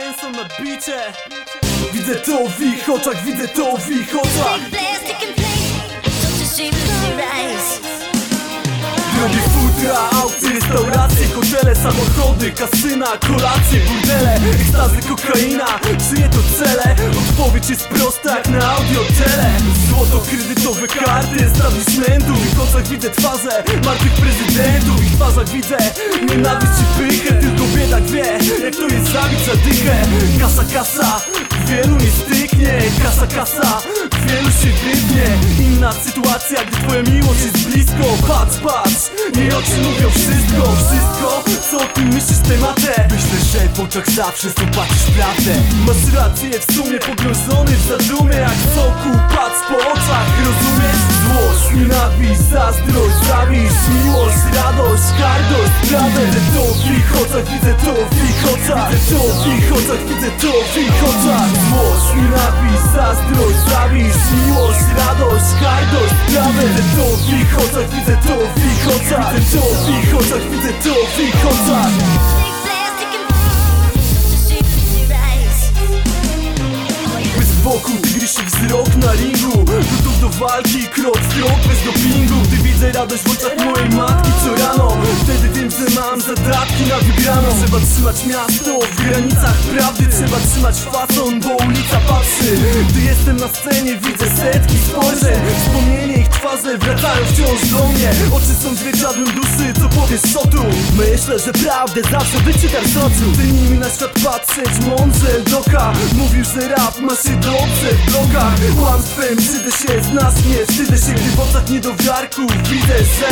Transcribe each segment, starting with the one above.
Henson na bicie Widzę to w ich oczach, widzę to w ich oczach. Robię futra, aukcje, restauracje, hotele, samochody, kasyna, kolacje, burdele, ekstazy, kokaina. Czyje to cele? Odpowiedź jest prosta jak na audio tele Złoto, kredytowe karty, establishmentu W ich oczach widzę twarze martwych prezydentów. W ich twarzach widzę nienawiść i pychę. Tylko biedak wie, jak to jest zabić za dychę Kasa, kasa, wielu nie styknie. Kasa, kasa, wielu się wybnie Inna sytuacja, gdy twoja miłość jest blisko. Patrz, patrz, jej oczy mówią wszystko. Wszystko, co o tym myślisz tematem oczach zawsze zobaczysz prawdę. Masz rację, w sumie pogrążony w zadumie Jak soku, patrz po oczach, rozumiesz? Złość, nienawiść, zazdrość, zawiść Miłość, radość, hardość, prawdę. Widzę to w ich oczach, widzę to w ich oczach. Widzę to w ich oczach, widzę to w ich oczach. Złość, nienawiść, zazdrość, zawiść Miłość, radość, hardość, prawdę. Widzę to w ich oczach, widzę to w ich oczach. Widzę to w ich oczach, widzę to w ich oczach walki, krok w krok bez dopingu. Gdy widzę radość w oczach mojej matki co rano Wtedy wiem, że zadatki na wygraną. Trzeba trzymać miasto w granicach prawdy. Trzeba trzymać fason, bo ulica patrzy. Gdy jestem na scenie widzę setki spojrzeń. Wspomnienie ich twarze wracają wciąż do mnie. Oczy są zwierciadłem duszy, co powiesz co tu? Myślę, że prawdę zawsze wyczytasz z oczu. Ty nimi na świat patrzeć mądrze Doka. Mówił, że rap ma się dobrze w blogach Kłamstwem wstydzę się, znasz mnie Wstydzę się, gdy w oczach niedowiarków Widzę, że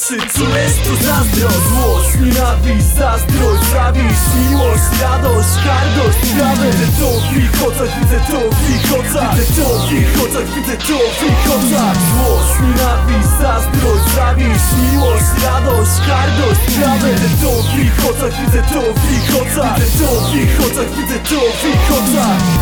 patrzy, czujesz to zazdrość Złość, nienawiść, zazdrość, zawiść Miłość, radość, hardość, prawdę Widzę to w ich oczach, widzę to w ich oczach Widzę to w ich oczach, widzę to w ich oczach Złość, nienawiść, zazdrość, zawiść Miłość, radość, hardość, prawdę Widzę to w ich oczach, widzę to w ich oczach Widzę to w ich oczach, widzę to w ich oczach